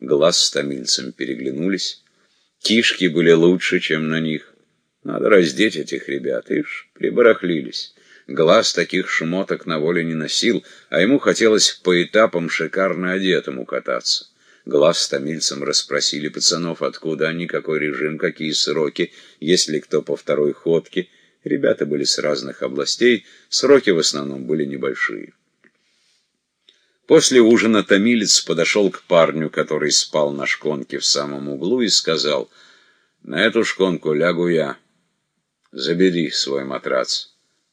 Глаз с томильцем переглянулись. Кишки были лучше, чем на них. Надо раздеть этих ребят, ишь, прибарахлились. Глаз таких шмоток на воле не носил, а ему хотелось по этапам шикарно одетому кататься. Глаз с томильцем расспросили пацанов, откуда они, какой режим, какие сроки, есть ли кто по второй ходке. Ребята были с разных областей, сроки в основном были небольшие. После ужина томилец подошел к парню, который спал на шконке в самом углу, и сказал, «На эту шконку лягу я. Забери свой матрац».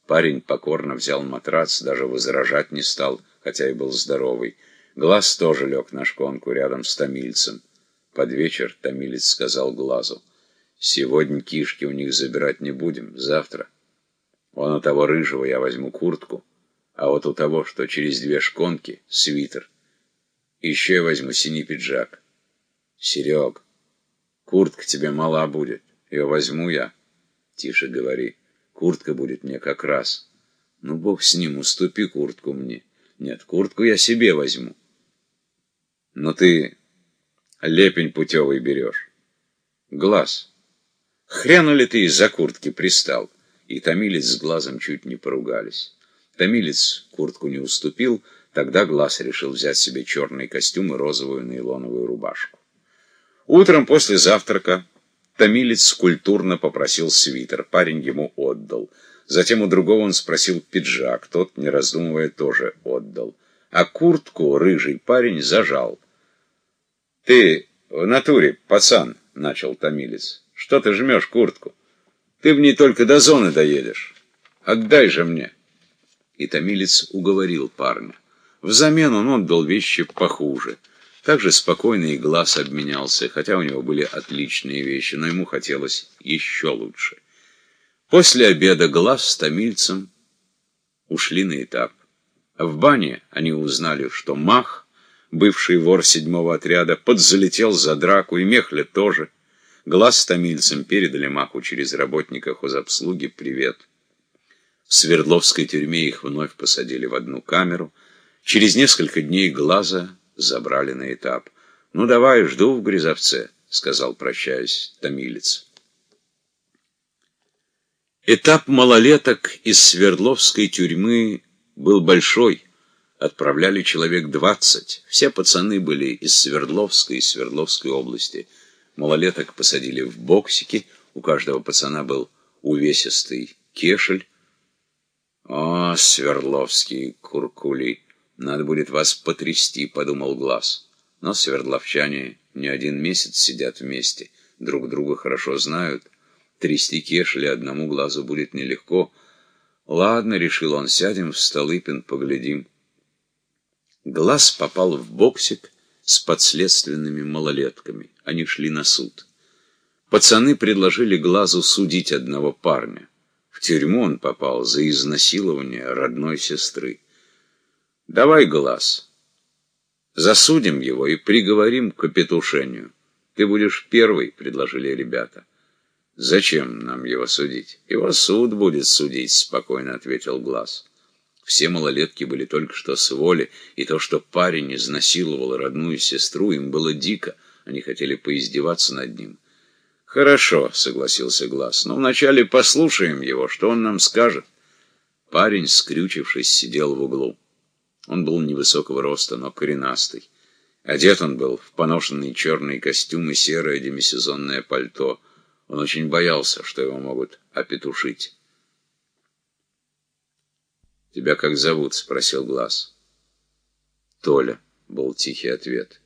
Парень покорно взял матрац, даже возражать не стал, хотя и был здоровый. Глаз тоже лег на шконку рядом с томильцем. Под вечер томилец сказал Глазу, «Сегодня кишки у них забирать не будем, завтра. Вон у того рыжего я возьму куртку, а вот у того, что через две шконки, свитер. Еще я возьму синий пиджак. Серег, куртка тебе мала будет, ее возьму я. Тише говори». Куртка будет мне как раз. Ну, бог с ним, уступи куртку мне. Нет, куртку я себе возьму. Но ты лепень путевый берешь. Глаз. Хряну ли ты из-за куртки пристал? И томилец с глазом чуть не поругались. Томилец куртку не уступил, тогда глаз решил взять себе черный костюм и розовую нейлоновую рубашку. Утром после завтрака Томилец культурно попросил свитер, парень ему отдал. Затем у другого он спросил пиджак, тот, не раздумывая, тоже отдал. А куртку рыжий парень зажал. — Ты в натуре, пацан, — начал Томилец, — что ты жмешь куртку? Ты в ней только до зоны доедешь. Отдай же мне. И Томилец уговорил парня. Взамен он отдал вещи похуже — также спокойно и глаз обменялся, хотя у него были отличные вещи, но ему хотелось еще лучше. После обеда глаз с томильцем ушли на этап. В бане они узнали, что Мах, бывший вор седьмого отряда, подзалетел за драку, и Мехля тоже. Глаз с томильцем передали Маху через работника хозобслуги привет. Свердловской тюрьме их вновь посадили в одну камеру. Через несколько дней Глаза забрали на этап. «Ну давай, жду в Грязовце», — сказал, прощаясь, томилец. Этап малолеток из Свердловской тюрьмы был большой. Отправляли человек двадцать. Все пацаны были из Свердловской и Свердловской области. Малолеток посадили в боксики. У каждого пацана был увесистый кешель. О, Свердловские куркули! Надо будет вас потрясти, подумал Глаз. Но свердловчане не один месяц сидят вместе, друг друга хорошо знают. Трясти кешли одному глазу будет нелегко. Ладно, решил он, сядем в Столыпин, поглядим. Глаз попал в боксик с подследственными малолетками. Они шли на суд. Пацаны предложили Глазу судить одного парня. В тюрьму он попал за изнасилование родной сестры. Давай глаз. Засудим его и приговорим к опетушению. Ты будешь первый, предложили ребята. Зачем нам его судить? Его суд будет судить, спокойно ответил глаз. Все малолетки были только что с воли, и то, что парень изнасиловал родную сестру, им было дико. Они хотели поиздеваться над ним. «Хорошо», — согласился Глаз, — «но вначале послушаем его, что он нам скажет». Парень, скрючившись, сидел в углу. Он был невысокого роста, но коренастый. Одет он был в поношенный черный костюм и серое демисезонное пальто. Он очень боялся, что его могут опетушить. «Тебя как зовут?» — спросил Глаз. «Толя», — был тихий ответ.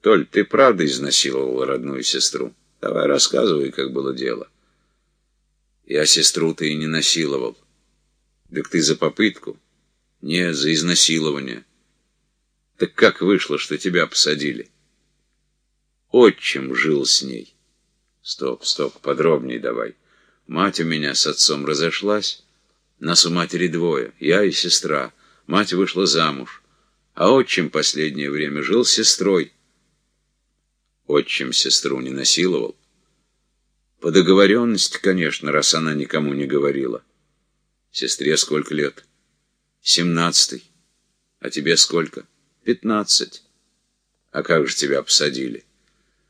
«Толь, ты правда изнасиловал родную сестру? Давай рассказывай, как было дело». «Я сестру ты и не насиловал. Так ты за попытку». Не, за изнасилование. Так как вышло, что тебя посадили? Отчим жил с ней. Стоп, стоп, подробней давай. Мать у меня с отцом разошлась. Нас у матери двое, я и сестра. Мать вышла замуж. А отчим последнее время жил с сестрой. Отчим сестру не насиловал. По договоренности, конечно, раз она никому не говорила. Сестре сколько лет? — Семнадцатый. А тебе сколько? Пятнадцать. А как же тебя посадили?